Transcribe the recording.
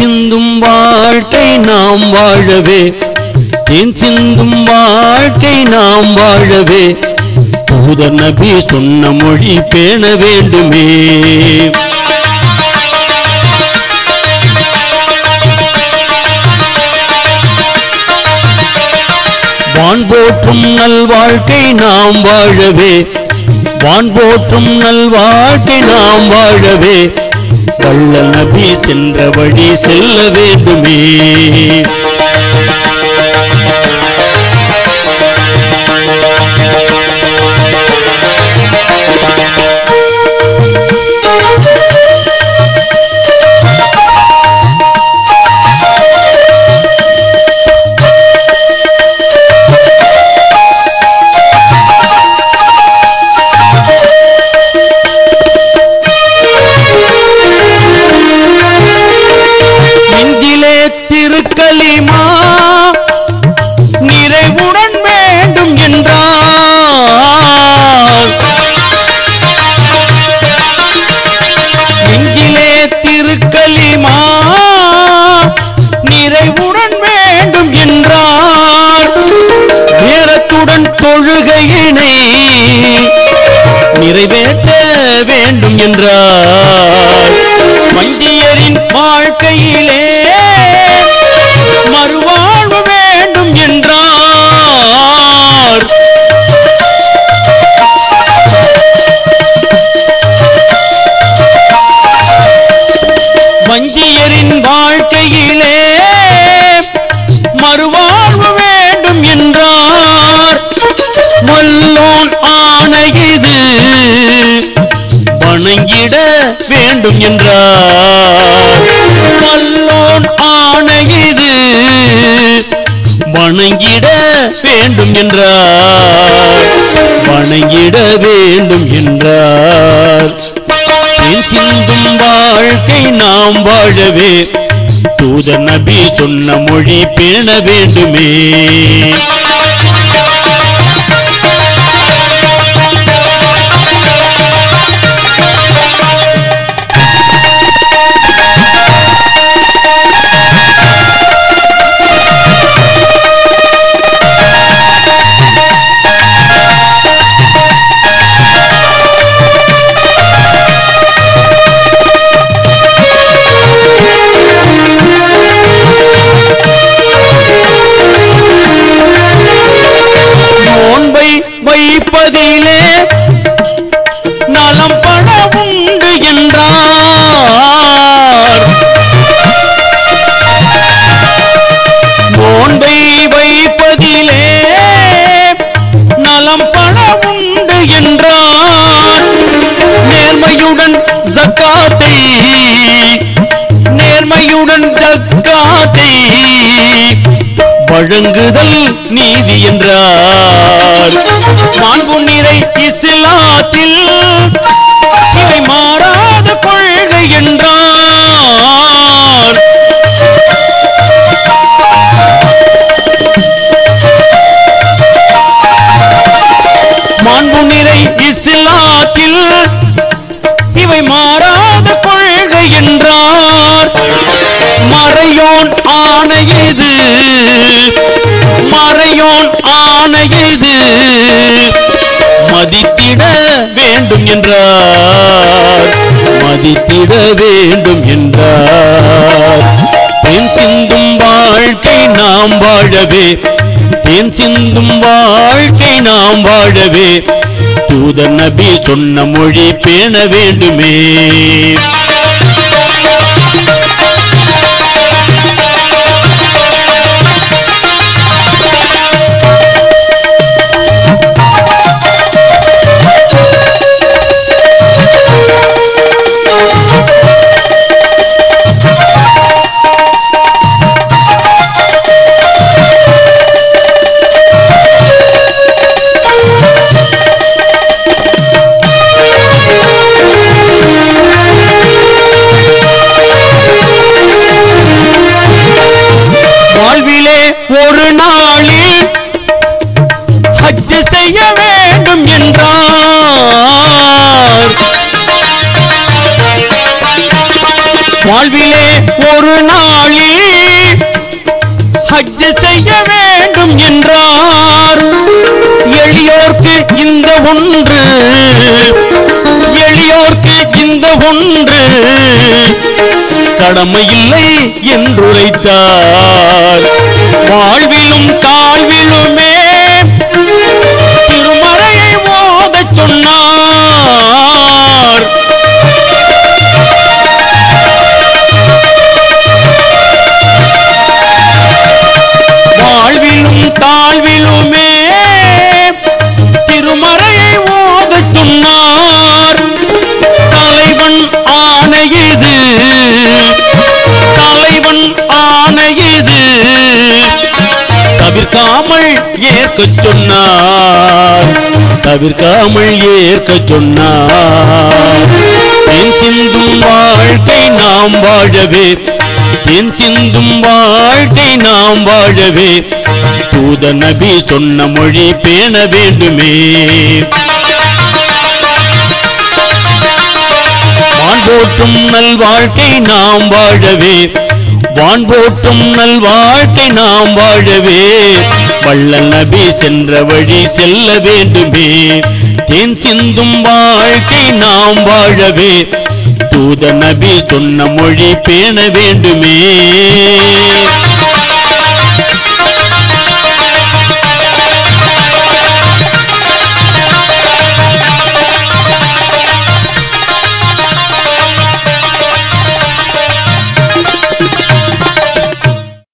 சிந்தும் வாழ்க்கை நாம் வாழவே. தேன் சிந்தும் வாழ்க்கை நாம் வாழவே? தூதர் நபி சொன்ன மொழி பேண வேண்டுமே. வான் போற்றும் நல்வாழ்க்கை நாம் வாழவே. வான் போற்றும் நல்வாழ்க்கை நாம் வாழவே. வல்ல நபி சென்ற வழி செல்ல வேண்டுமே. தொழுகையினை நிறைவேற்ற வேண்டும் என்றார். வஞ்சியரின் வாழ்க்கையிலே வணங்கிட வேண்டும் என்றார். கல்லோன் வல்லோன் இது வணங்கிட வேண்டும் என்றார். வணங்கிட வேண்டும் என்றார். சிந்தும் வாழ்க்கை நாம் வாழவே தூத நபி சொன்ன மொழி பேண வேண்டுமே. வைப்பதிலே நலம் பட உண்டு என்றார். நோன்பை வைப்பதிலே நலம் பட உண்டு என்றார். நேர்மையுடன் ஜக்காத்தை நேர்மையுடன் ஜக்காத்தை வழங்குதல் நீதி என்றார். மாண்பு நிறை இஸ்லாத்தில் இவை மாறாத கொள்கை என்றார். மாண்பு நிறை இஸ்லாத்தில் இவை மாறாத கொள்கை என்றார். மறையோன் ஆணையது மறையோன் ஆணையது மதித்திட வேண்டும் என்றார். மதித்திட வேண்டும் என்றார். தேன் சிந்தும் வாழ்க்கை நாம் வாழவே தேன் சிந்தும் வாழ்க்கை நாம் வாழவே தூதர் நபி சொன்ன மொழி பேண வேண்டுமே. வேண்டும் என்றார். எளியோர்க்கு இந்த ஒன்று. எளியோர்க்கு இந்த ஒன்று. கடமை கடமையில்லை என்றுரைத்தார். ஏற்கச் சொன்னார். தவிர்க்காமல் ஏற்கச் சொன்னார். தென் சிந்தும் வாழ்க்கை நாம் வாழவே தென் சிந்தும் வாழ்க்கை நாம் வாழவே தூத நபி சொன்ன மொழி பேண வேண்டுமே. வான் போற்றும் நல் வாழ்க்கை நாம் வாழவே வான் போற்றும் நல் வாழ்க்கை நாம் வாழவே வள்ளல் நபி சென்ற வழி செல்ல வேண்டுமே. தேன் சிந்தும் வாழ்க்கை நாம் வாழவே. தூத நபி சொன்ன மொழி பேண வேண்டுமே.